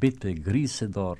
bitte grüße dort.